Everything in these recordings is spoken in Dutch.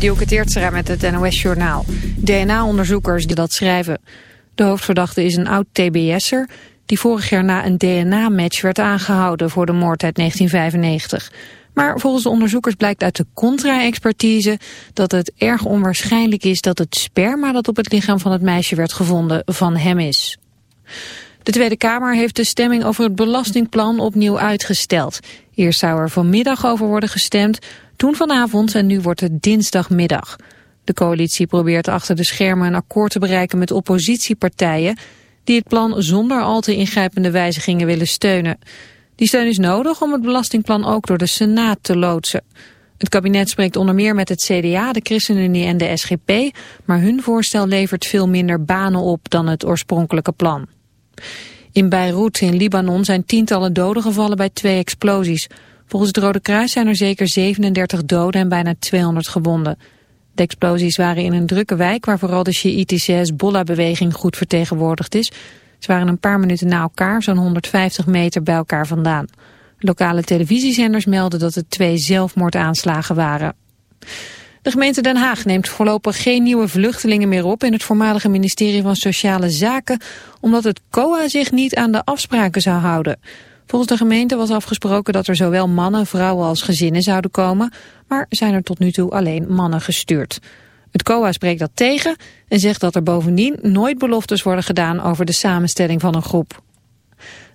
Dielke Teertstra met het NOS-journaal. DNA-onderzoekers die dat schrijven. De hoofdverdachte is een oud-TBS'er... die vorig jaar na een DNA-match werd aangehouden... voor de moord uit 1995. Maar volgens de onderzoekers blijkt uit de contra-expertise... dat het erg onwaarschijnlijk is dat het sperma... dat op het lichaam van het meisje werd gevonden van hem is. De Tweede Kamer heeft de stemming over het belastingplan opnieuw uitgesteld. Eerst zou er vanmiddag over worden gestemd, toen vanavond en nu wordt het dinsdagmiddag. De coalitie probeert achter de schermen een akkoord te bereiken met oppositiepartijen... die het plan zonder al te ingrijpende wijzigingen willen steunen. Die steun is nodig om het belastingplan ook door de Senaat te loodsen. Het kabinet spreekt onder meer met het CDA, de ChristenUnie en de SGP... maar hun voorstel levert veel minder banen op dan het oorspronkelijke plan. In Beirut in Libanon zijn tientallen doden gevallen bij twee explosies. Volgens het Rode Kruis zijn er zeker 37 doden en bijna 200 gewonden. De explosies waren in een drukke wijk waar vooral de Sjiitische Hezbollah-beweging goed vertegenwoordigd is. Ze waren een paar minuten na elkaar, zo'n 150 meter bij elkaar vandaan. Lokale televisiezenders melden dat het twee zelfmoordaanslagen waren. De gemeente Den Haag neemt voorlopig geen nieuwe vluchtelingen meer op in het voormalige ministerie van Sociale Zaken, omdat het COA zich niet aan de afspraken zou houden. Volgens de gemeente was afgesproken dat er zowel mannen, vrouwen als gezinnen zouden komen, maar zijn er tot nu toe alleen mannen gestuurd. Het COA spreekt dat tegen en zegt dat er bovendien nooit beloftes worden gedaan over de samenstelling van een groep.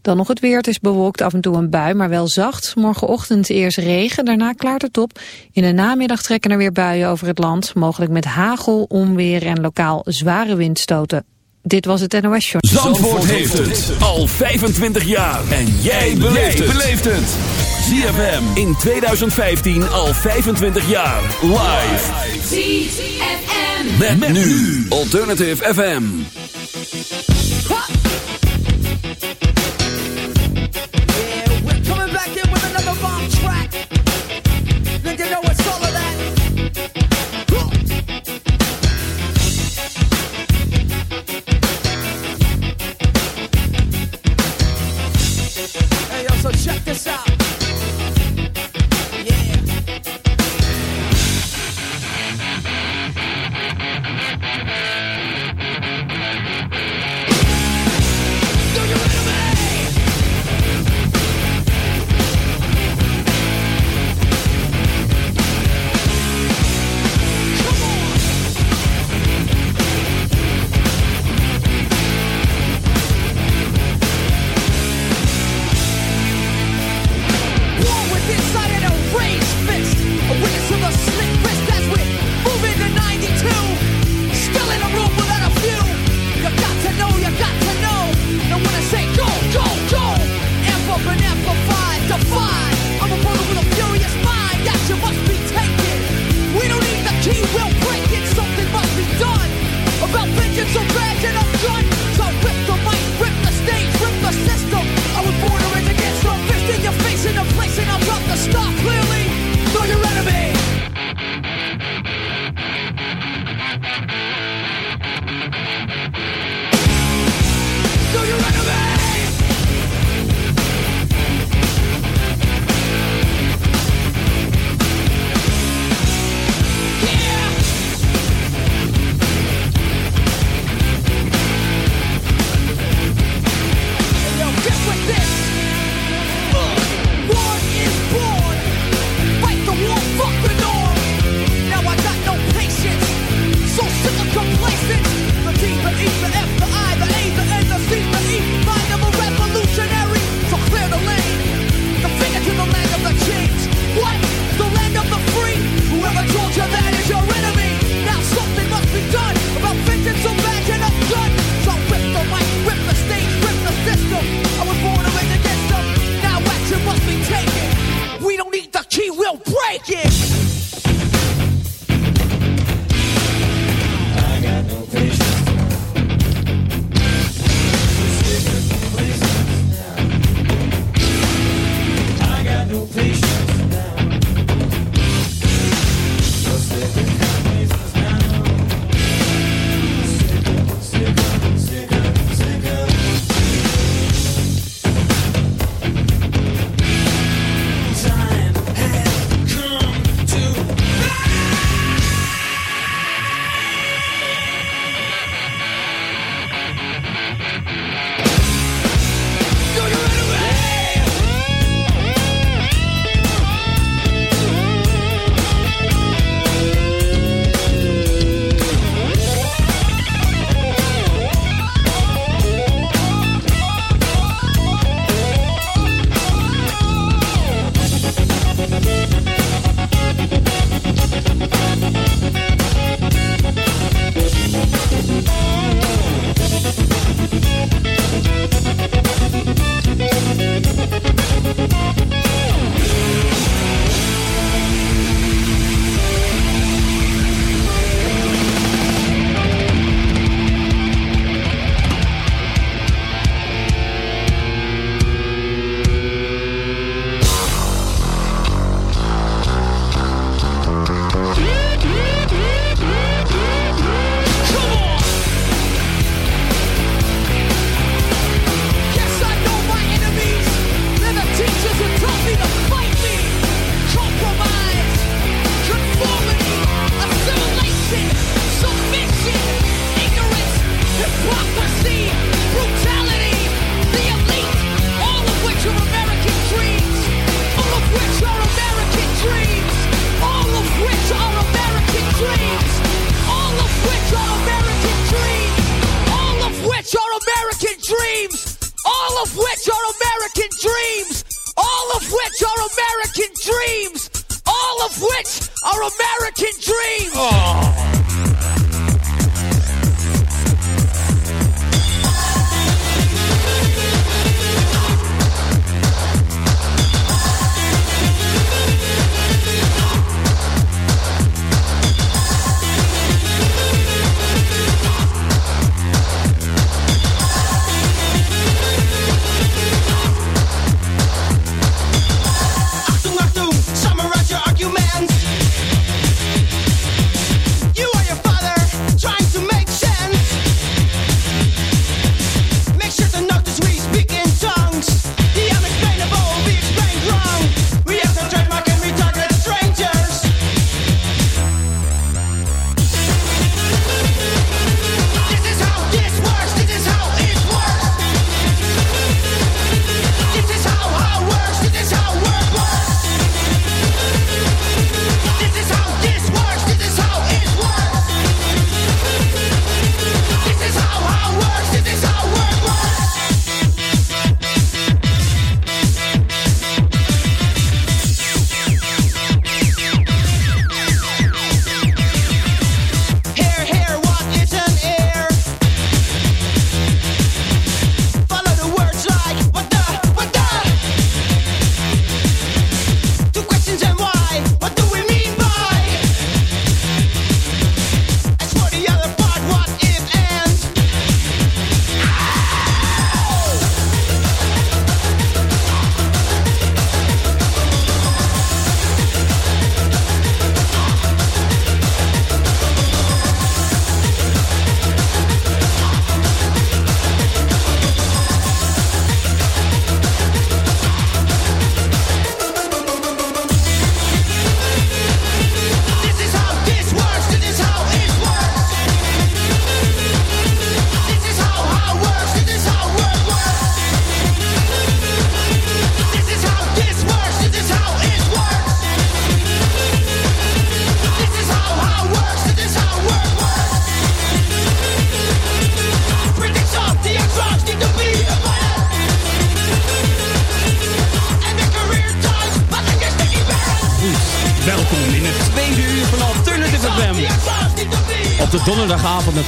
Dan nog het weer. Het is bewolkt af en toe een bui, maar wel zacht. Morgenochtend eerst regen, daarna klaart het op. In de namiddag trekken er weer buien over het land. Mogelijk met hagel, onweer en lokaal zware windstoten. Dit was het NOS Show. Zandvoort, Zandvoort heeft het al 25 jaar. En jij beleeft het. ZFM in 2015 al 25 jaar. Live. ZFM. Met, met nu. Alternative FM.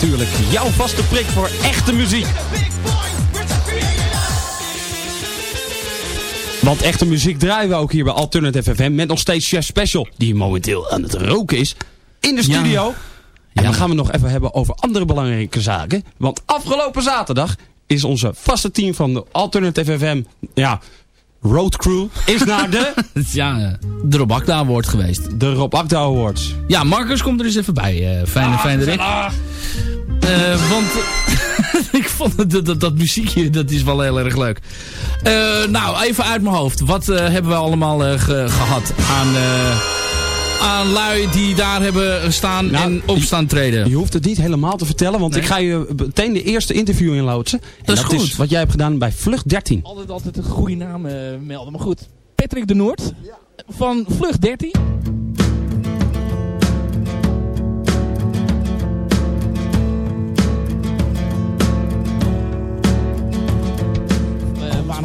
Natuurlijk. Jouw vaste prik voor echte muziek. Want echte muziek draaien we ook hier bij Alternative FM. Met nog steeds Chef Special, die momenteel aan het roken is. In de studio. En dan gaan we nog even hebben over andere belangrijke zaken. Want afgelopen zaterdag is onze vaste team van de Alternative FM... Ja, Road Crew is naar de... ja, de Rob Akda Award geweest. De Rob Akda Awards. Ja, Marcus komt er eens even bij. Uh, fijne, ah, fijne Rick. Uh, want ik vond dat, dat, dat, muziekje, dat is wel heel erg leuk. Uh, nou, even uit mijn hoofd. Wat hebben we allemaal gehad aan aan lui die daar hebben staan nou, en op staan treden. Je hoeft het niet helemaal te vertellen, want ik ga je meteen de eerste interview inloodsen. Dat, is goed. wat jij hebt gedaan bij Vlucht 13. Altijd altijd een goede naam uh, melden, maar goed. Patrick de Noord van Vlucht 13.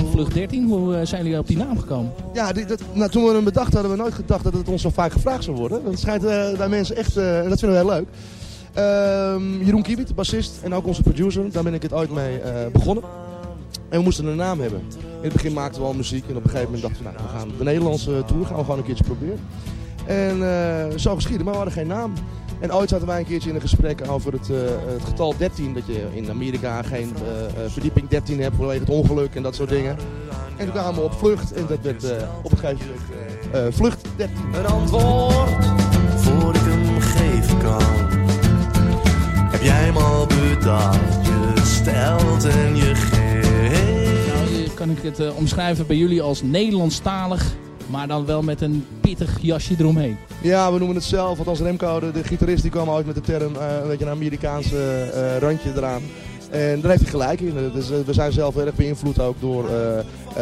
Vlucht 13. Hoe eh, zijn jullie op die naam gekomen? Ja, dat, nou, toen we hem bedacht hadden we nooit gedacht dat het ons zo vaak gevraagd zou worden. Dat schijnt uh, bij mensen echt, uh, en dat vinden we heel leuk. Uh, Jeroen Kiewiet, bassist en ook onze producer, daar ben ik het ooit mee begonnen. En we moesten een naam hebben. In het begin maakten we al muziek en op een gegeven moment dachten we, nou, we gaan de Nederlandse tour gaan we gewoon een keertje proberen. En zo geschieden, maar we hadden geen naam. En ooit zaten wij een keertje in een gesprek over het, uh, het getal 13. Dat je in Amerika geen uh, verdieping 13 hebt vanwege het ongeluk en dat soort dingen. En toen kwamen we op vlucht en dat werd uh, op een gegeven moment vlucht 13. Een antwoord voor ik hem geven kan. Heb jij me al bedacht, je stelt en je geeft. Nou, kan ik het omschrijven bij jullie als Nederlandstalig maar dan wel met een pittig jasje eromheen. Ja, we noemen het zelf. Want als Remco, de, de gitarist, die kwam uit met de term uh, een beetje een Amerikaanse uh, randje eraan. En daar heeft hij gelijk in. Dus, uh, we zijn zelf erg beïnvloed ook door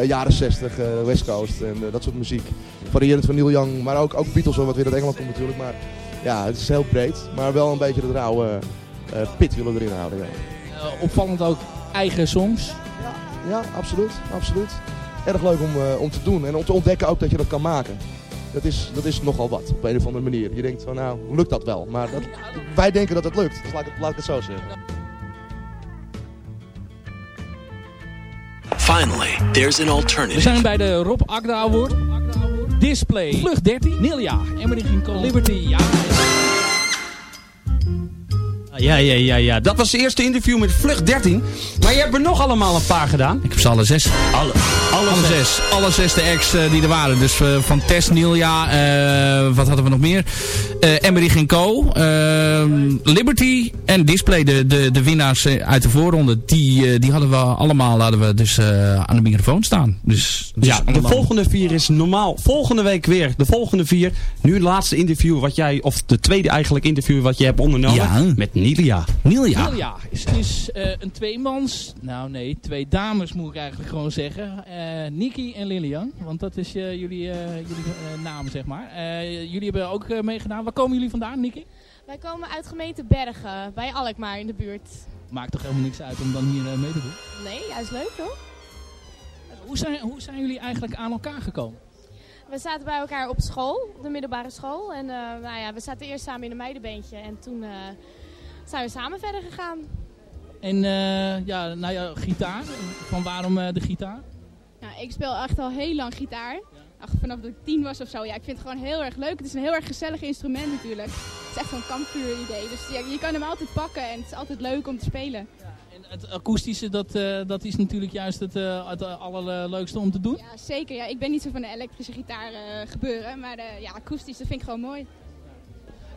jaren 60, West Coast en dat soort muziek. Variërend van Neil Young, maar ook, ook Beatles, wat weer uit Engeland komt natuurlijk. Maar ja, het is heel breed. Maar wel een beetje de rauwe pit willen erin houden. Ja. opvallend ook eigen songs. Ja, ja absoluut. absoluut erg leuk om, uh, om te doen. En om te ontdekken ook dat je dat kan maken. dat is, dat is nogal wat op een of andere manier. Je denkt van nou, lukt dat wel? Maar dat, wij denken dat het lukt, dus laat ik, laat ik het zo zeggen. Finally, there's an We alternative. zijn bij de Rob Agda Award. Display. Vlucht 13. Nilia. Emmerich Ginko. Liberty. Ja. Ja, ja, ja, ja. Dat was het eerste interview met Vlucht 13. Maar je hebt er nog allemaal een paar gedaan. Ik heb ze alle zes. Alle, Alle zes. Alle zes de acts eh, die er waren. Dus eh, van Tess, Nilia, eh, wat hadden we nog meer? Co. eh, Liberty en Display. De, de, de winnaars uit de voorronde. Die, die hadden we allemaal hadden we dus, aan de microfoon staan. Dus, dus Ja, de volgende vier is normaal. Volgende week weer de volgende vier. Nu het laatste interview wat jij, of de tweede eigenlijk interview wat je hebt ondernomen. Ja. Met Nilia. Nilia. Nilia is, is eh, een tweemans, nou nee, twee dames moet ik eigenlijk gewoon zeggen. Eh Niki en Lilian, want dat is eh, jullie, eh, jullie eh, naam zeg maar. Eh, jullie hebben ook eh, meegedaan. Waar komen jullie vandaan, Niki? Wij komen uit gemeente Bergen, bij Alkmaar in de buurt. Maakt toch helemaal niks uit om dan hier mee te doen? Nee, juist leuk toch? Hoe zijn, hoe zijn jullie eigenlijk aan elkaar gekomen? We zaten bij elkaar op school, de middelbare school. En eh, nou ja, we zaten eerst samen in een meidenbeentje en toen eh, zijn we samen verder gegaan. En eh, ja, nou ja, gitaar. Van waarom eh, de gitaar? Ja, ik speel echt al heel lang gitaar. Ach, vanaf dat ik tien was of zo. Ja, ik vind het gewoon heel erg leuk. Het is een heel erg gezellig instrument natuurlijk. Het is echt zo'n kampvuur idee. Dus ja, je kan hem altijd pakken en het is altijd leuk om te spelen. En het akoestische, dat, eh, dat is natuurlijk juist het, het allerleukste om te doen. Ja, zeker. Ja, ik ben niet zo van de elektrische gitaar gebeuren. Maar ja, akoestisch, dat vind ik gewoon mooi.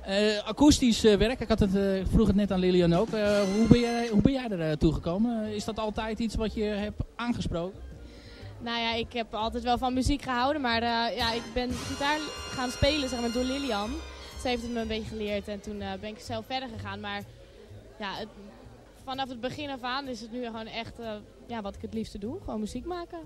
Eh, akoestisch eh, werk, ik, had het, eh, vroeg het net aan Lilian ook. Hoe, ben jij, hoe ben jij er eh, toe gekomen? is dat altijd iets wat je hebt aangesproken? Nou ja, ik heb altijd wel van muziek gehouden, maar ja, ik ben gitaar gaan spelen zeg maar, door Lilian. Ze heeft het me een beetje geleerd en toen ben ik zelf verder gegaan. Maar ja, het, vanaf het begin af aan is het nu gewoon echt ja, wat ik het liefste doe. Gewoon muziek maken.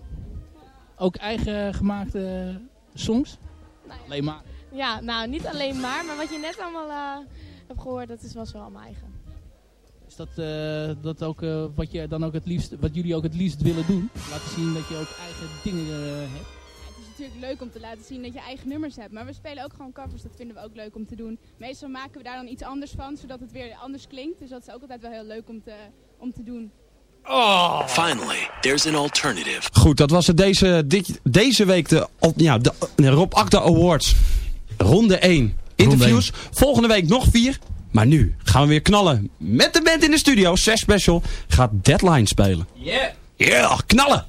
Ook eigen gemaakte songs? Nou ja. Alleen maar. Ja, nou niet alleen maar, maar wat je net allemaal eh, hebt gehoord, dat is was wel allemaal eigen. Is dat, eh, dat ook eh, wat, je dan ook het liefst, wat jullie ook het liefst willen doen? Laten zien dat je ook eigen dingen eh, hebt. Ja, het is natuurlijk leuk om te laten zien dat je eigen nummers hebt. Maar we spelen ook gewoon covers. Dat vinden we ook leuk om te doen. Meestal maken we daar dan iets anders van, zodat het weer anders klinkt. Dus dat is ook altijd wel heel leuk om te, om te doen. Finally, there's an alternative. Goed, dat was het deze, dit, deze week de, ja, de, de Rob Akda Awards. Ronde 1. Interviews. Volgende week nog vier. Maar nu gaan we weer knallen. Met de band in de studio. 6 Special gaat Deadline spelen. Yeah! Yeah, knallen!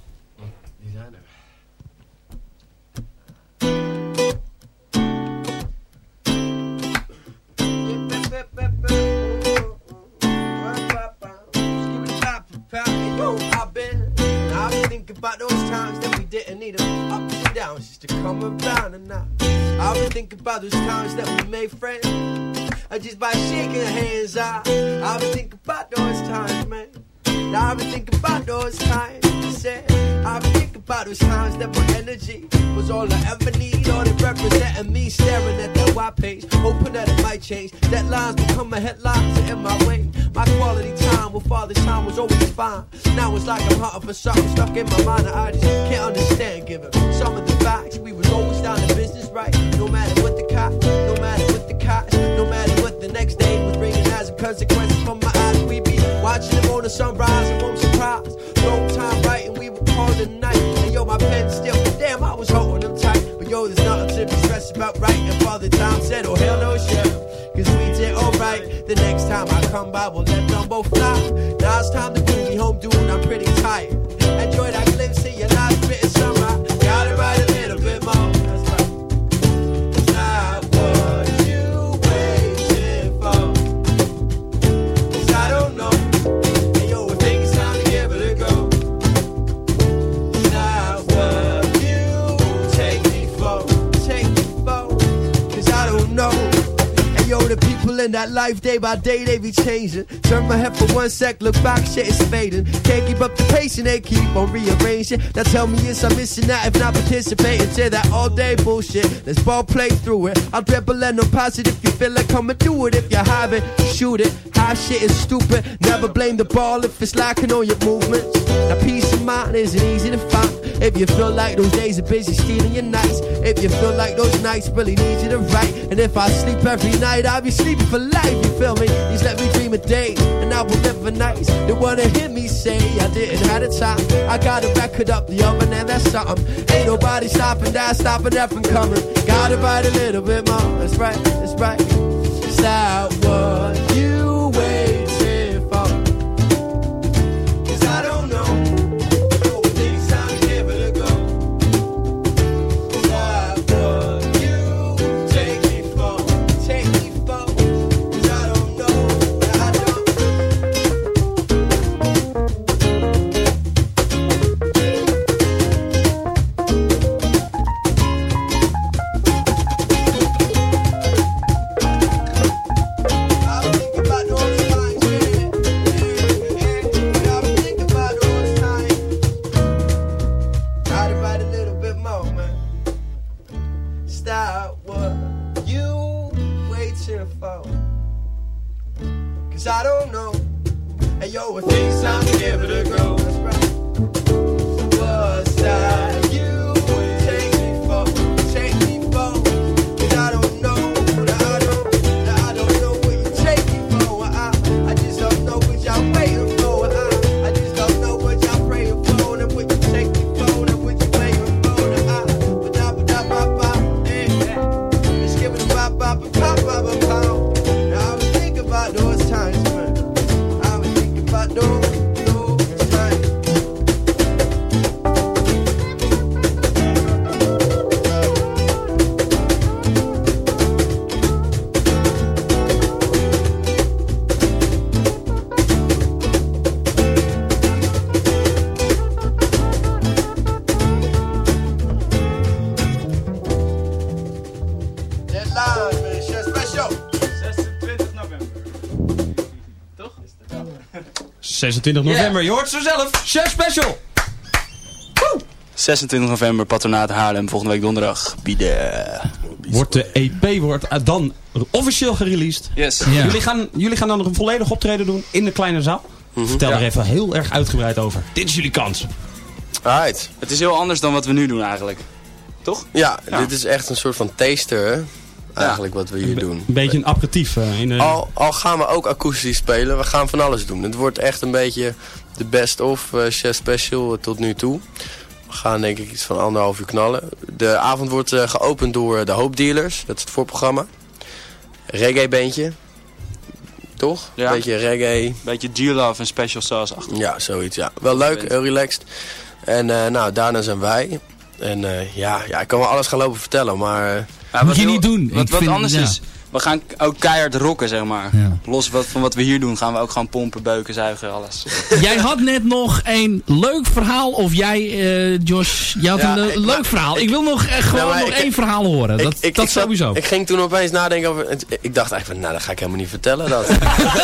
I've been, I've been thinking about those times that we didn't need them ups and downs just to come around and now. I've been thinking about those times that we made friends, just by shaking hands. I, I've been thinking about those times, man. I've been thinking about those times. I said, I've been thinking about those times that my energy was all I ever need. All it representing me staring at that white page, hoping that it might change. That lines become a headline in my way. My quality time with father's time was always fine. Now it's like I'm hunting for something stuck in my mind that I just can't understand. Given some of the facts, we was always down to business, right? No matter what the cop, no matter what the cops, no matter what the next day was bringing as a consequence from my. We be watching them on the sunrise and won't surprise. Long time writing, we would call it a night. And yo, my pen still, damn, I was holding them tight. But yo, there's nothing to be stressed about writing. Father Time said, oh hell no, sheriff. Cause we did alright. The next time I come by, we'll let them both fly. Now it's time to bring me home, dude. I'm pretty tired. In that life day by day, they be changing. Turn my head for one sec, look back, shit is fading. Can't keep up the pace and they keep on rearranging. Now tell me, is I'm missing out if not participating Say that all day bullshit? Let's ball play through it. I'll dribble and no pass it if you feel like and do it. If you have it, shoot it. How shit is stupid. Never blame the ball if it's lacking on your movements. Now peace of mind isn't easy to find. If you feel like those days are busy stealing your nights. If you feel like those nights really need you to write. And if I sleep every night, I'll be sleeping for life. You feel me? Please let me dream a day. And I will live for nights. They wanna hear me say I didn't have the time. I got a record up the oven and that's something. Ain't nobody stopping that, stopping that from coming. Gotta write a little bit more. That's right, that's right. Stop what you Chef special. 26 november. 26 november, je hoort ze zelf. Chef Special. 26 november, Patronaat Haarlem, volgende week donderdag. Bieden. Wordt de EP wordt eh, dan officieel gereleased. Yes. Ja. Jullie, gaan, jullie gaan dan nog een volledig optreden doen in de kleine zaal. Vertel er even heel erg uitgebreid over. Dit is jullie kans. Right. Het is heel anders dan wat we nu doen eigenlijk. Toch? Ja, Ja. dit is echt een soort van taster, hè? Eigenlijk wat we hier doen. Een beetje een aperitief. eh, in de... Al, al gaan we ook akoestisch spelen, we gaan van alles doen. Het wordt echt een beetje de best-of uh, chef special eh, tot nu toe. We gaan denk ik iets van anderhalf uur knallen. De avond wordt eh, geopend door de Hoop Dealers, dat is het voorprogramma. Reggae bandje. Toch? Ja. Beetje reggae. Beetje G-Love en Special Sauce achter. Ja, zoiets ja. Wel leuk, heel relaxed. En eh, nou, daarna zijn wij. En eh, ja, ja, ik kan wel alles gaan lopen vertellen, maar... Moet je heel- niet doen. Wat, wat vind- anders ja. is, we gaan ook keihard rocken, zeg maar. Ja. Los wat, van wat we hier doen, gaan we ook gewoon pompen, beuken, zuigen, alles. Jij had net nog een leuk verhaal. Of jij, eh, Josh, jij had Ja, een eh, ik- leuk verhaal. Ik wil nog eh, gewoon Nou, nog ik- één verhaal horen. Dat, dat sowieso. Ik ging toen opeens nadenken over... het- Ik dacht eigenlijk, van, nou dat ga ik helemaal niet vertellen. Dat.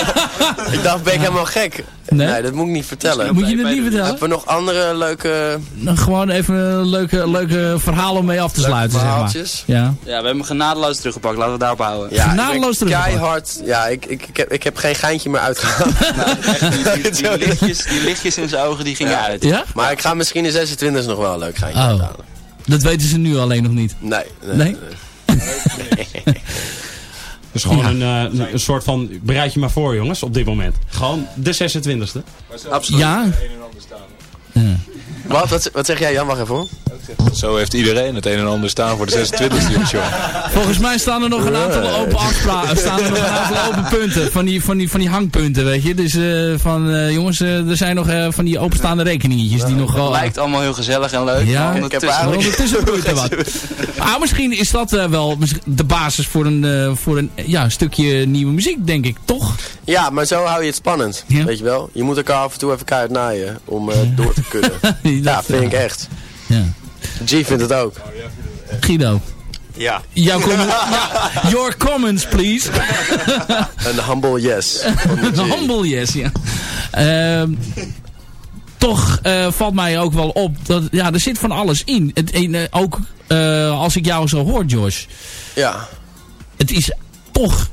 ik dacht, ben ik helemaal gek? Nee? Nee, dat moet ik niet vertellen. Moet je het niet vertellen? Hebben we nog andere leuke, Dan Gewoon even een leuke, leuke verhaal om mee af te leuke sluiten, zeg maar. verhaaltjes? Ja. Ja, we hebben hem genadeloos teruggepakt, laten we het daarop houden. Ja, Genadeloos teruggepakt. Keihard. Ja, ik, ik, ik, heb, ik heb geen geintje meer uitgehaald. Nou, echt, die, die, lichtjes, die lichtjes in zijn ogen, die gingen Ja. uit. Ja? maar ik ga misschien de 26 nog wel een leuk geintje Oh. uithalen. Dat weten ze nu alleen nog niet. Nee. Nee? Dus gewoon Ja. een, eh, een, een soort van, bereid je maar voor jongens, op dit moment. Gewoon de 26e. Absoluut. Ja? Wat, wat, wat zeg jij Jan? Wacht even hoor. Zo heeft iedereen het een en ander staan voor de 26e, jongen. Volgens mij staan er nog een aantal open afspraken. Staan er nog een aantal open punten. Van die, van die, van die hangpunten, weet je. Dus eh, van, eh, jongens, eh, er zijn nog eh, van die openstaande rekeningetjes die nog Het lijkt allemaal heel gezellig en leuk. Ja, maar ik heb ondertussen- Maar eigenlijk- ondertussen gebeurt er wat. Maar misschien is dat eh, wel de basis voor een, eh, voor een ja, stukje nieuwe muziek, denk ik. Toch? Ja, maar zo hou je het spannend. Ja. Weet je wel? Je moet elkaar af en toe even keihard naaien om eh, door te kunnen. ja, Dat, vind ik echt. Ja. G vindt het ook. Guido. Ja. Jouw ja, your comments, please. Een humble yes. Een humble yes, ja. Ehm, toch eh, valt mij ook wel op dat ja, er zit van alles in. Het, en, eh, ook eh, als ik jou zo hoor, Josh. Ja. Het is toch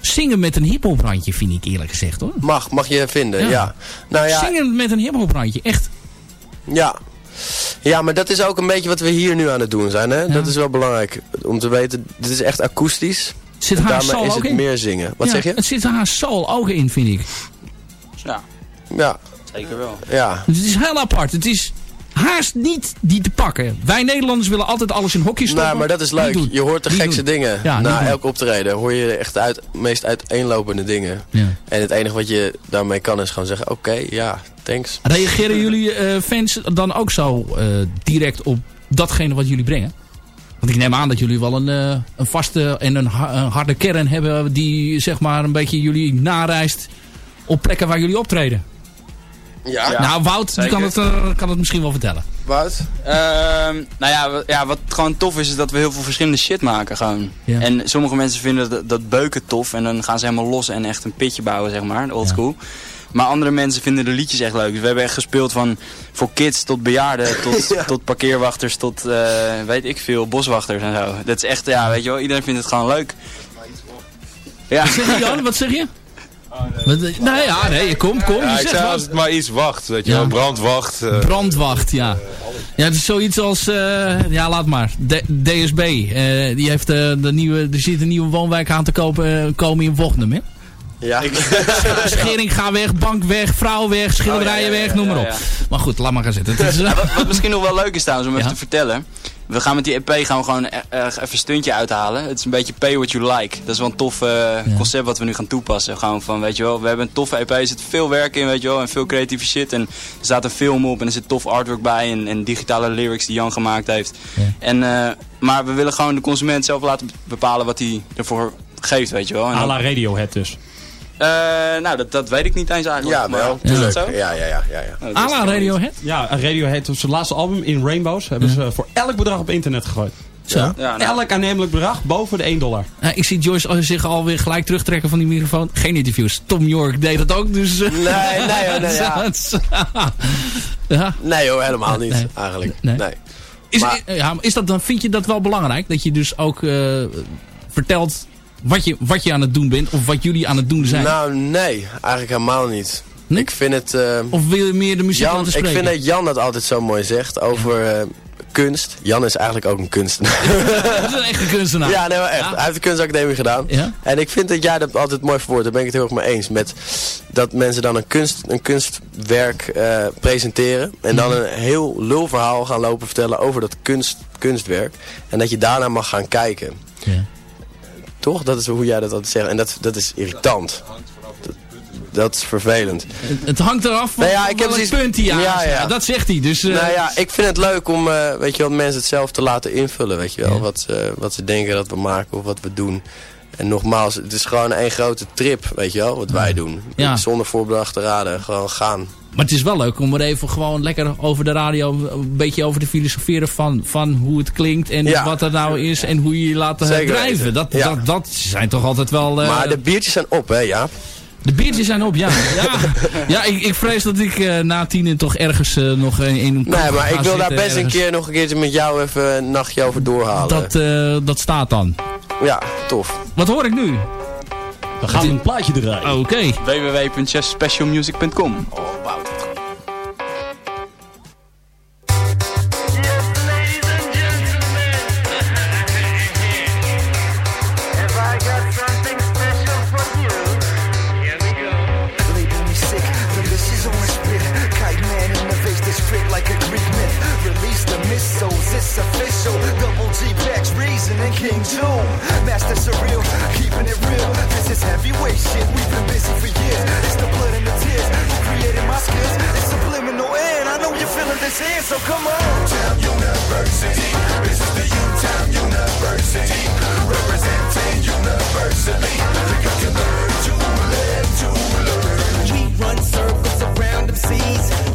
zingen met een hiphoprandje, vind ik eerlijk gezegd hoor. Mag, mag je vinden, ja. Nou ja, Zingen met een hiphoprandje, echt. Ja. Ja, maar dat is ook een beetje wat we hier nu aan het doen zijn. Hè? Dat is wel belangrijk om te weten. Dit is echt akoestisch. Zit haar daarmee soul is ook het in? meer zingen. Wat Ja, zeg je? Het zit haar soul ook in, vind ik. Ja, Ja, zeker wel. ja. Dus het is heel apart. Het is haast niet die te pakken. Wij Nederlanders willen altijd alles in hokjes stoppen. Nou, maar dat is leuk. Je hoort de gekste dingen. Ja, Na elk optreden hoor je echt uit, meest uiteenlopende dingen. Ja. En het enige wat je daarmee kan is gewoon zeggen, oké, ja, thanks. Reageren jullie eh, fans dan ook zo eh, direct op datgene wat jullie brengen? Want ik neem aan dat jullie wel een, eh, een vaste en een, ha- een harde kern hebben... die zeg maar een beetje jullie nareist op plekken waar jullie optreden. Ja, nou, Wout die kan het, eh, kan het misschien wel vertellen. Wout? Ehm, nou ja, wat- ja, wat gewoon tof is, is dat we heel veel verschillende shit maken gewoon. Ja. En sommige mensen vinden dat, dat beuken tof en dan gaan ze helemaal los en echt een pitje bouwen, zeg maar, old school. Maar andere mensen vinden de liedjes echt leuk. Dus we hebben echt gespeeld van voor kids tot bejaarden, tot, tot parkeerwachters, tot eh, weet ik veel, boswachters en zo. Dat is echt, ja, weet je wel, iedereen vindt het gewoon leuk. Ja. Wat zeg je Jan? Wat zeg je? Nee, ja, nee, kom, kom. Ja, je ik zegt zei als het maar iets wacht, weet je Ja. wel, brandwacht. eh, Brandwacht, ja. Ja, het is zoiets als... eh, ja, laat maar. D- DSB. eh, die heeft de nieuwe... Er zit een nieuwe woonwijk aan te kopen, komen in Vognum, hè? Ja. Schering ga weg, bank weg, vrouw weg, schilderijen Oh, ja, ja, ja, weg, noem maar op. ja. Maar goed, laat maar gaan zitten. Het is, Ja, wat, wat misschien nog wel leuk is trouwens om even te vertellen. We gaan met die EP gaan we gewoon eh, even een stuntje uithalen. Het is een beetje pay what you like. Dat is wel een tof eh, concept wat we nu gaan toepassen. Gewoon van, weet je wel, we hebben een toffe EP. Er zit veel werk in, weet je wel. En veel creatieve shit. En er staat een film op en er zit tof artwork bij. En, en digitale lyrics die Jan gemaakt heeft. En, eh, maar we willen gewoon de consument zelf laten bepalen wat hij ervoor geeft, weet je wel. En la Radiohead dus. Eh, nou, dat, dat weet ik niet eens eigenlijk. Ja, wel. Maar- Is dat Tuurlijk. zo? Ja, ja, ja, ja. ja. Nou, dat à is la toch Radiohead. Ja, Radiohead op zijn laatste album in Rainbows hebben ze voor elk bedrag op internet gegooid. Zo. Ja. Nou, Elk aannemelijk bedrag boven de 1 dollar. Ja, ik zie Joyce zich alweer gelijk terugtrekken van die microfoon. Geen interviews. Tom York deed dat ook, dus... eh, Nee, nee, hoor, nee, ja. ja. Nee hoor, helemaal niet, Nee. eigenlijk. Nee. Nee. Is, maar is dat dan, vind je dat wel belangrijk? Dat je dus ook eh, vertelt wat je, wat je aan het doen bent. Of wat jullie aan het doen zijn. Nou, nee, eigenlijk helemaal niet. Nee? Ik vind het... eh, of wil je meer de muziek Jan, laten ik spreken? vind dat Jan dat altijd zo mooi zegt over eh, kunst. Jan is eigenlijk ook een kunstenaar. dat is een echte kunstenaar. ja, nee, maar echt. Ja. Hij heeft de kunstacademie gedaan. Ja? En ik vind dat jij dat altijd mooi verwoordt. Daar ben ik het heel erg mee eens. Met dat mensen dan een, kunst, een kunstwerk eh, presenteren. En dan een heel lulverhaal gaan lopen vertellen over dat kunst, kunstwerk. En dat je daarna mag gaan kijken. Toch? Dat is hoe jij dat altijd zegt. En dat, dat is irritant. Dat, dat is vervelend. Het, het hangt eraf van Nou ja, ik heb welk zoiets- punt hij Ja, aan ja. Dat zegt hij. Dus, eh, nou ja, ik vind het leuk om eh, weet je wel, mensen het zelf te laten invullen. Weet je wel, Ja. wat, ze- wat ze denken dat we maken of wat we doen. En nogmaals, het is gewoon één grote trip, weet je wel, wat wij doen. Ja. Zonder voorbedacht te raden, gewoon gaan. Maar het is wel leuk om er even gewoon lekker over de radio een beetje over te filosoferen van, van hoe het klinkt en Ja. wat er nou is en hoe je je laat Zeker drijven. Dat, Ja. dat, dat zijn toch altijd wel... eh, maar de biertjes zijn op, hè, ja. de biertjes zijn op, ja. ja, ja ik, ik vrees dat ik eh, na tien toch ergens eh, nog in, in een Nee, maar ik wil daar best een keer nog een keertje met jou even een nachtje over doorhalen. Dat, dat staat dan. Ja, tof. Wat hoor ik nu? We gaan een plaatje draaien. Oké. www.jazzspecialmusic.com Label me sick, delicious on the spit. Kite man in the face, this fit like a Greek myth. Release the missiles, it's official. Double G Pax, Reason, and King Doom. Master surreal. This is heavyweight shit, we've been busy for years. It's the blood and the tears, you created my skills. It's subliminal and I know you're feeling this here, so come on. Town University, this is the U-Town University. Representing universally. We got to learn to live to learn. We run circles around them seas.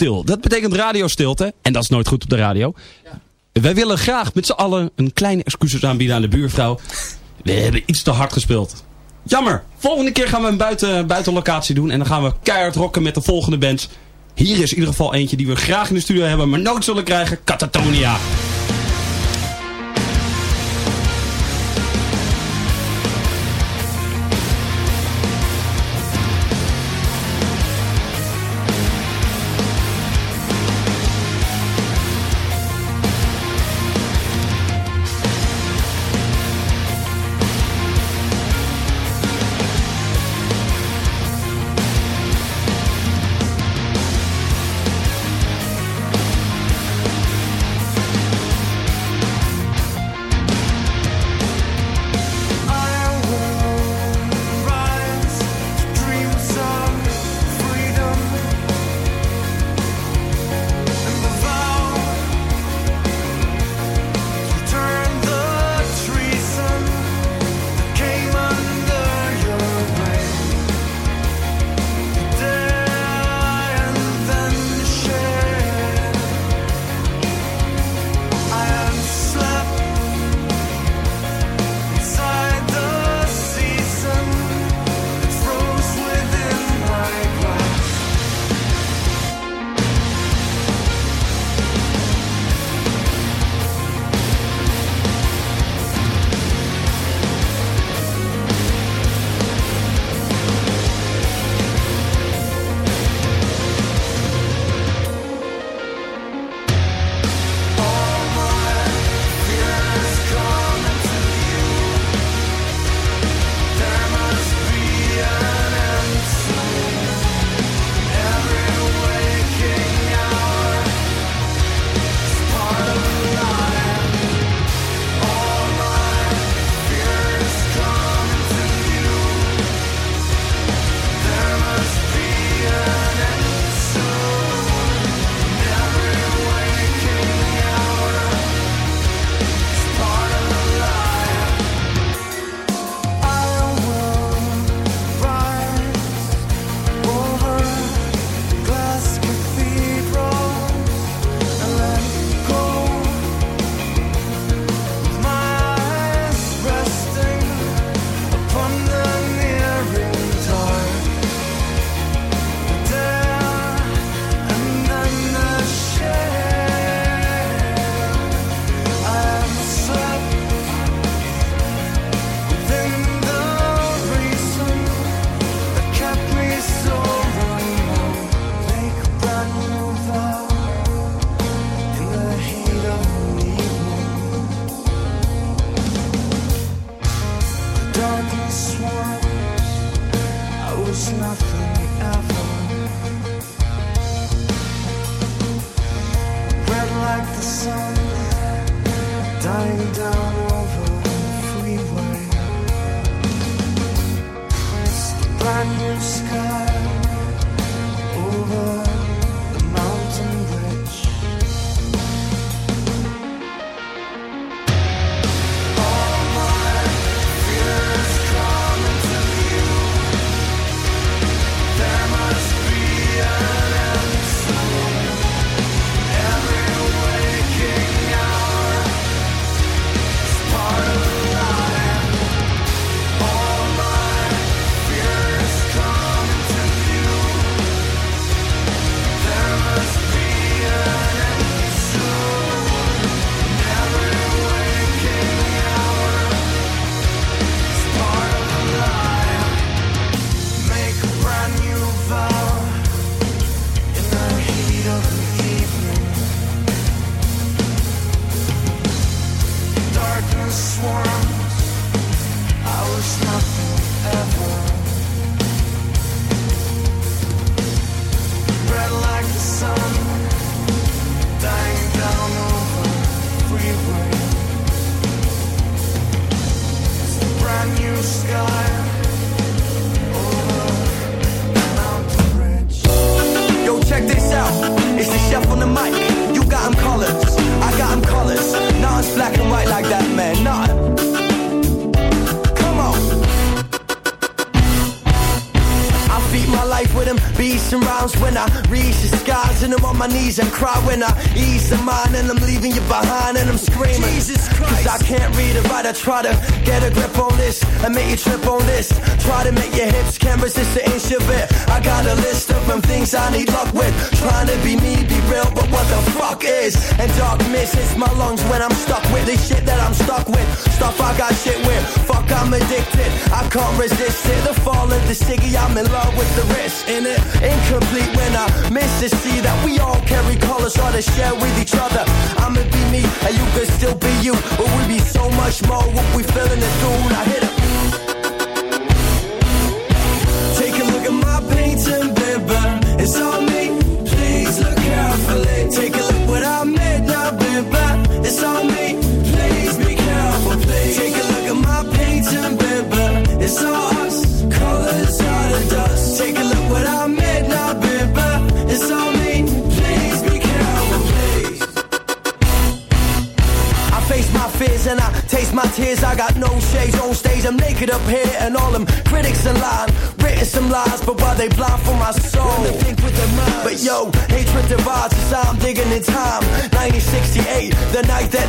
stil. Dat betekent radiostilte. En dat is nooit goed op de radio. Ja. Wij willen graag met z'n allen een kleine excuses aanbieden aan de buurvrouw. We hebben iets te hard gespeeld. Jammer. Volgende keer gaan we een buiten, buitenlocatie doen. En dan gaan we keihard rocken met de volgende band. Hier is in ieder geval eentje die we graag in de studio hebben, maar nooit zullen krijgen. Catatonia.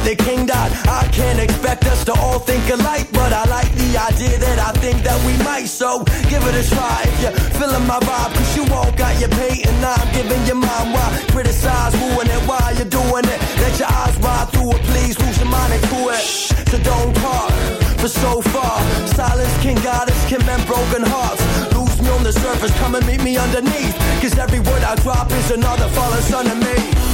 the king died. I can't expect us to all think alike, but I like the idea that I think that we might. So give it a try if you're feeling my vibe, cause you all got your pay and I'm giving your mind why. Criticize, ruin it Why you're doing it. Let your eyes ride through it, please lose your mind and cool it. Shh, so don't talk for so far. Silence can guide us, can mend broken hearts. Lose me on the surface, come and meet me underneath. Cause every word I drop is another falling under me.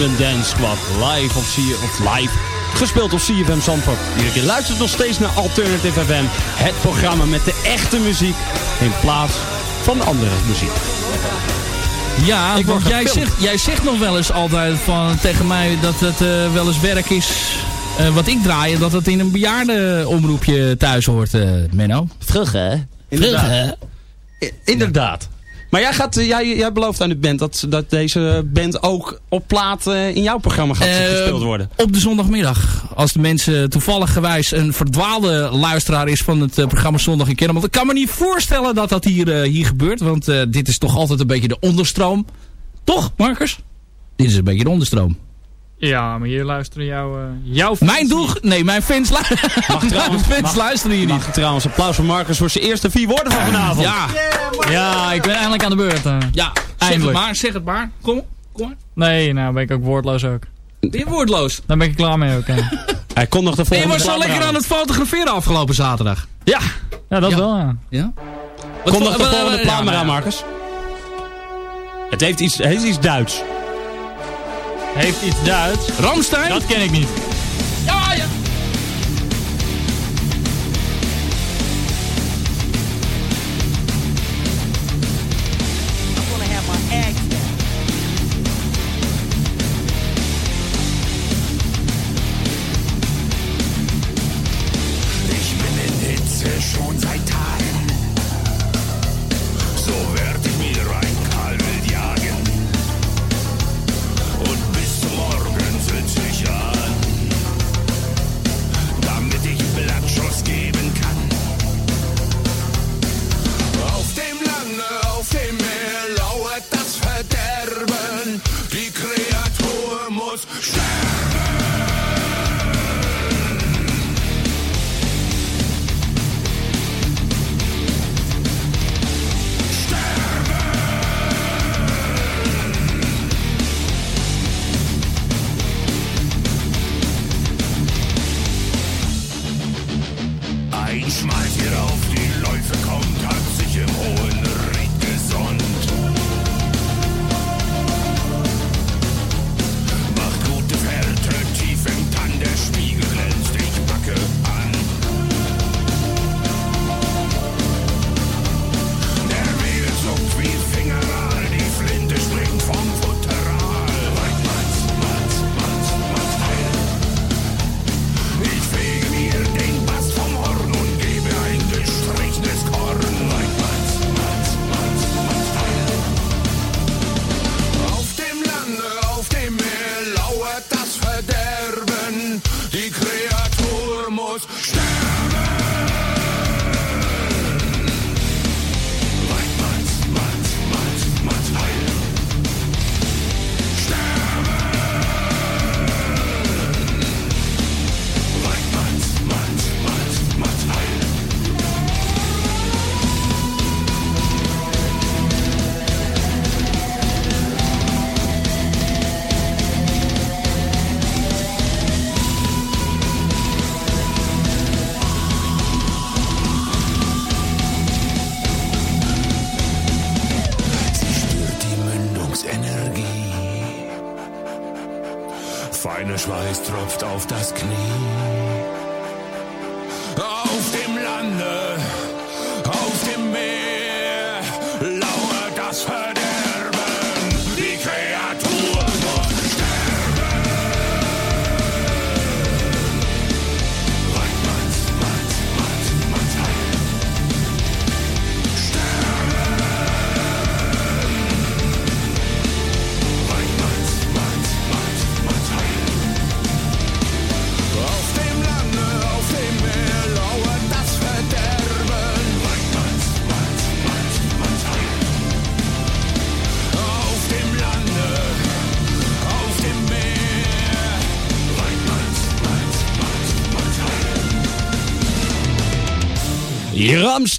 Urban Dance Squad. Live op, C of live. Gespeeld op CFM Zandvoort. Je luistert nog steeds naar Alternative FM. Het programma met de echte muziek. In plaats van andere muziek. Ja, Ik want jij zegt, jij zegt nog wel eens altijd van, tegen mij dat het eh, wel eens werk is eh, wat ik draai. En dat het in een bejaardenomroepje thuis hoort, eh, Menno. Terug hè? Terug, hè? Inderdaad. Maar jij, gaat, eh, jij, jij belooft aan de band dat, dat deze band ook op plaat eh, in jouw programma gaat Eh, gespeeld worden. Op de zondagmiddag. Als de mensen toevallig gewijs een verdwaalde luisteraar is van het programma Zondag in. Want ik kan me niet voorstellen dat dat hier, hier gebeurt. Want dit is toch altijd een beetje de onderstroom. Toch, Marcus? Dit is een beetje de onderstroom. Ja, maar hier luisteren jouw, eh, jouw fans Mijn doel? Nee, mijn fans, lu Mag trouwens, mijn fans mag- luisteren hier niet. Mag trouwens applaus voor Marcus voor zijn eerste vier woorden van vanavond. Ja, Ja, ik ben eindelijk aan de beurt. eh. ja. Zeg het Eindelijk. maar, zeg het maar. Kom, kom maar. Nee, nou ben ik ook woordloos ook. Ben je woordloos? Dan ben ik klaar mee ook. hè. Hij kon nog de je volgende was zo lekker aan het fotograferen afgelopen zaterdag. ja, ja, dat Ja. wel ja. Ja? Kom nog de volgende plaat ja, maar aan, ja. Marcus. Het heeft iets, het heeft iets Duits. Heeft iets Duits. Ramstein? Dat ken ik niet.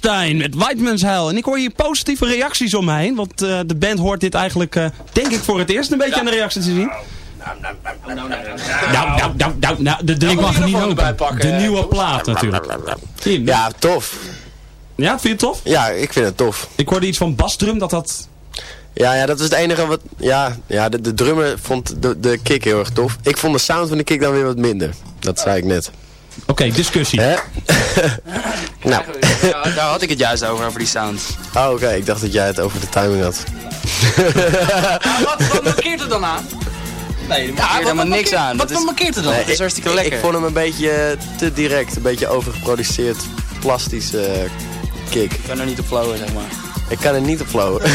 Ramstein met Whitemans En ik hoor hier positieve reacties om mij heen. Want eh, de band hoort dit eigenlijk, eh, denk ik, voor het eerst een beetje aan de reacties te zien. Nou, nou, nou, nou, nou, de, de, Ik mag er niet ook bij pakken. De nieuwe plaat natuurlijk. Ja, tof. Ja, vind je het tof? Ja, ik vind het tof. Ik hoorde iets van basdrum dat dat... Ja, ja, dat is het enige wat... Ja, ja de, de drummer vond de, de kick heel erg tof. Ik vond de sound van de kick dan weer wat minder. Dat zei ik net. Oké, discussie. Hè? nou. Ja, daar had ik het juist over, over die sound. Oh, oké. Ik dacht dat jij het over de timing had. wat, wat markeert er dan aan? Nee, er markeert helemaal niks aan. Wat Dat is- markeert er dan? Nee, Dat is hartstikke ik, lekker. Ik vond hem een beetje eh, te direct. Een beetje overgeproduceerd. Plastisch eh, kick. Ik kan er niet op flowen, zeg maar. Ik kan er niet op flowen.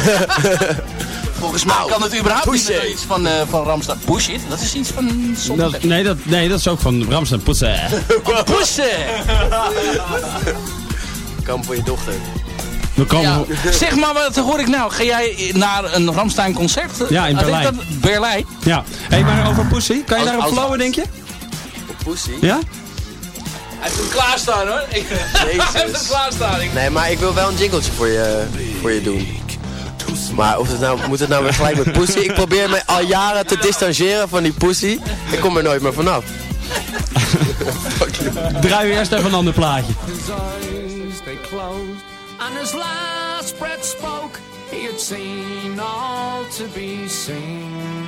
Volgens mij kan het überhaupt niet meer iets van, eh van Ramstein. Bullshit, dat is iets van zonder Dat, nee, dat, nee, dat is ook van Ramstein Poetsen. Bussen! Kam voor je dochter. We komen... Ja. Zeg maar, wat hoor ik nou? Ga jij naar een Ramstein concert? Ja, in Ah, Berlijn. dat- Berlijn? Ja. Hé, maar over Pussy, kan je daarop als- flowen, denk je? Pussy? Ja? Hij heeft hem klaarstaan hoor. Ik, hij heeft hem klaarstaan. Ik, Nee, maar ik wil wel een jingletje voor je, voor je doen. Maar of het nou, moet het nou weer gelijk met Pussy? Ik probeer me al jaren te distancieren van die Pussy. Ik kom er nooit meer vanaf. Draai we eerst even een ander plaatje. And his last breath spoke. He had seen all to be seen.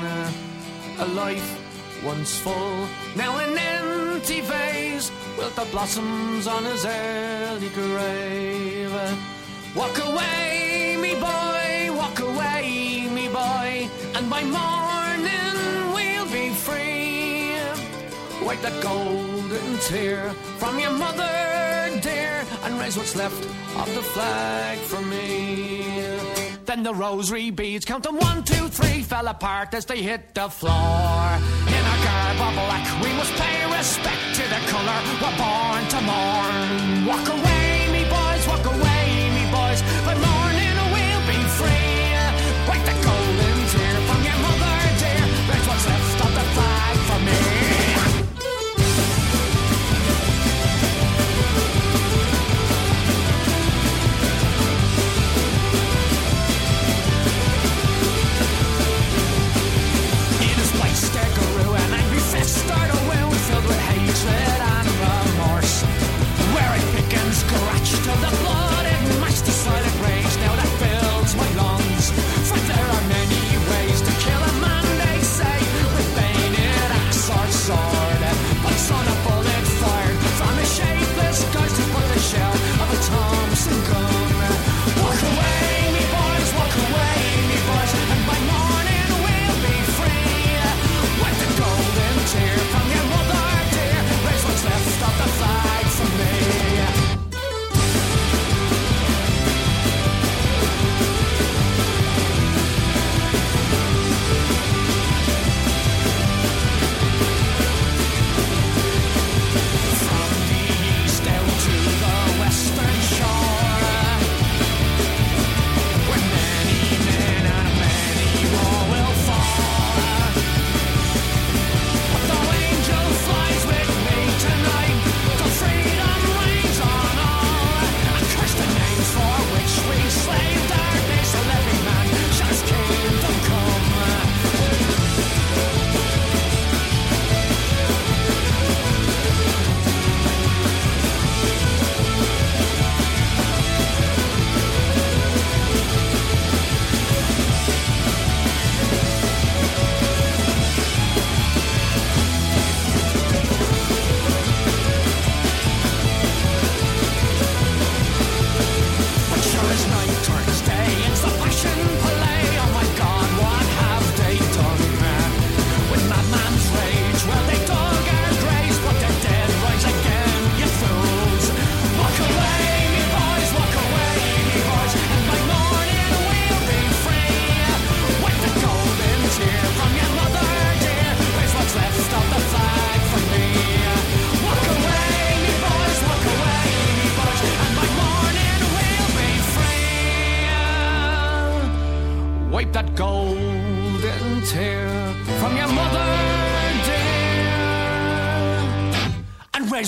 A life once full, now an empty vase, with the blossoms on his early grave. Walk away, me boy, walk away, me boy, and by morning we'll be free. Wipe that golden tear from your mother, dear, and raise what's left of the flag for me. Then the rosary beads, count counting one, two, three, fell apart as they hit the floor. In a garb of black, we must pay respect to the colour we're born to mourn. Walk away,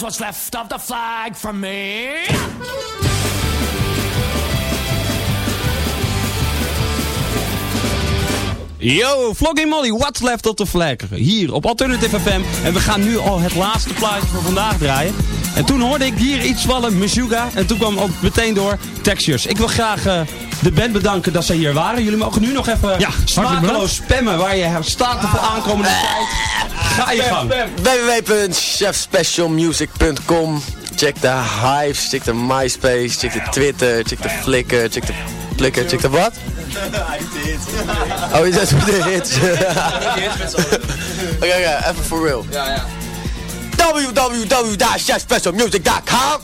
raise what's left of the flag for me. Yo, Vlogging Molly, what's left of the flag? Hier op Alternative FM. En we gaan nu al het laatste plaatje voor vandaag draaien. En toen hoorde ik hier iets vallen, Meshuga. En toen kwam ook meteen door Textures. Ik wil graag eh, de band bedanken dat ze hier waren. Jullie mogen nu nog even Ja, smakeloos spammen waar je staat voor aankomende tijd. Ga je gang. www.chefspecialmusic.com Check de Hives, check de MySpace, check de Twitter, check de Flickr, check de Flickr, check de wat? Oh, is dat voor de hits? Oké, oké, even for real. Ja, ja. www.chefspecialmusic.com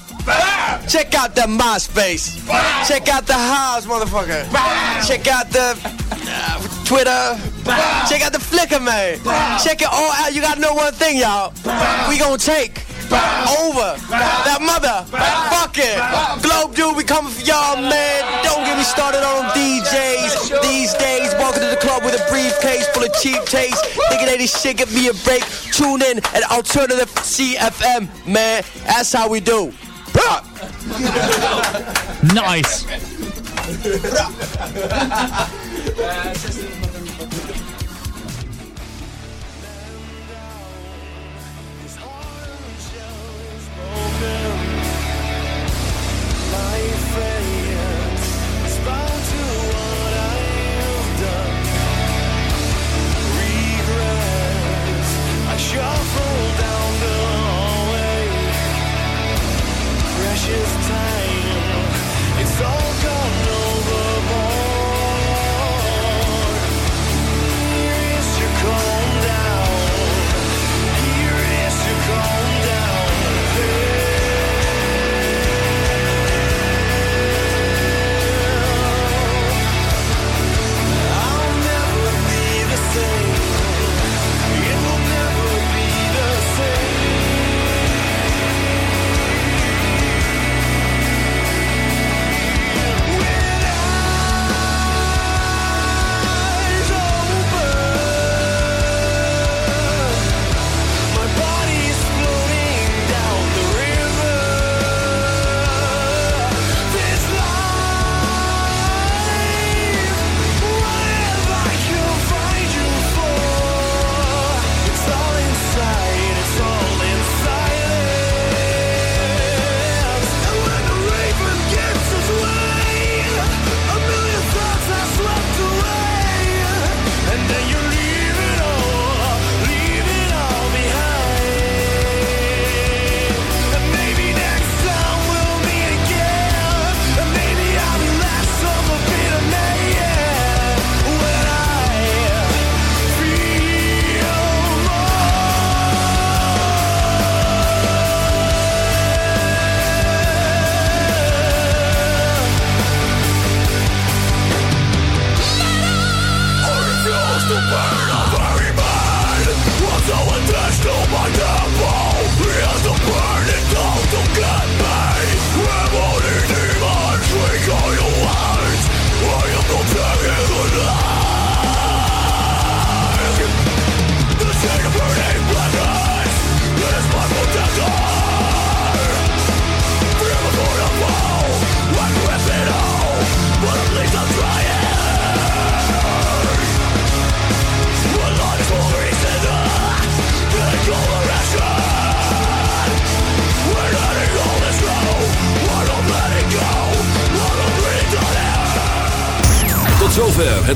Check out the MySpace. Check out the Hives, motherfucker. Check out the uh, Twitter. Check out the Flickr, man. Check it all out. You gotta know one thing, y'all. We gonna take over. That mother fucking globe dude we coming for y'all man. Don't get me started on DJs these days walking to the club with a briefcase full of cheap taste. Thinking they this shit give me a break. Tune in at alternative CFM man. That's how we do. Nice. friend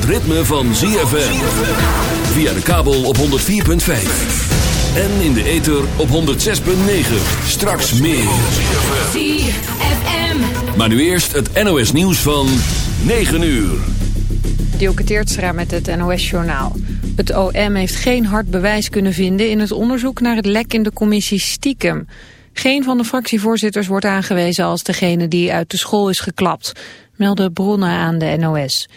het ritme van ZFM. Via de kabel op 104.5. En in de ether op 106.9. Straks meer. ZFM. Maar nu eerst het NOS nieuws van 9 uur. Dielke Teertstra met het NOS-journaal. Het OM heeft geen hard bewijs kunnen vinden in het onderzoek naar het lek in de commissie Stiekem. Geen van de fractievoorzitters wordt aangewezen als degene die uit de school is geklapt, melden bronnen aan de NOS.